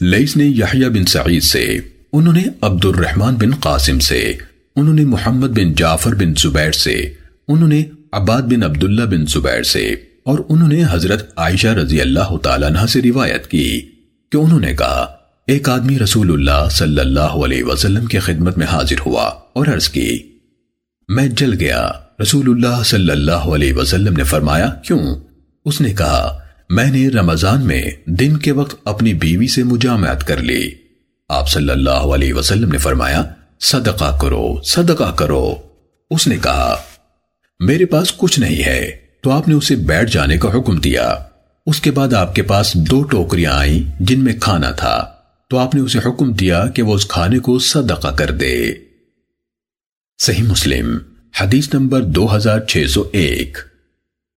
لیس نے یحییٰ بن سعید سے، انہوں نے عبد الرحمن بن قاسم سے، انہوں نے محمد بن جعفر بن زبیر سے، انہوں نے عباد بن عبداللہ بن زبیر سے، اور انہوں نے حضرت عائشہ رضی اللہ تعالیٰ عنہ سے روایت کی کہ انہوں نے کہا، ایک آدمی رسول اللہ صلی اللہ علیہ وسلم کے خدمت میں حاضر ہوا اور عرض کی، میں جل گیا، رسول اللہ صلی اللہ علیہ وسلم نے فرمایا، کیوں؟ اس نے کہا میں نے رمضان میں دن کے وقت اپنی بیوی سے مجامعت کر لی۔ آپ صلی اللہ علیہ وسلم نے فرمایا، صدقہ کرو صدقہ کرو۔ اس نے کہا، میرے پاس کچھ نہیں ہے، تو آپ نے اسے بیٹھ جانے کا حکم دیا۔ اس کے بعد آپ کے پاس دو ٹوکریاں آئیں جن میں کھانا تھا۔ تو آپ نے اسے حکم دیا کہ وہ اس کھانے کو صدقہ کر دے۔ صحیح مسلم، حدیث نمبر دو ہزار چھ سو ایک۔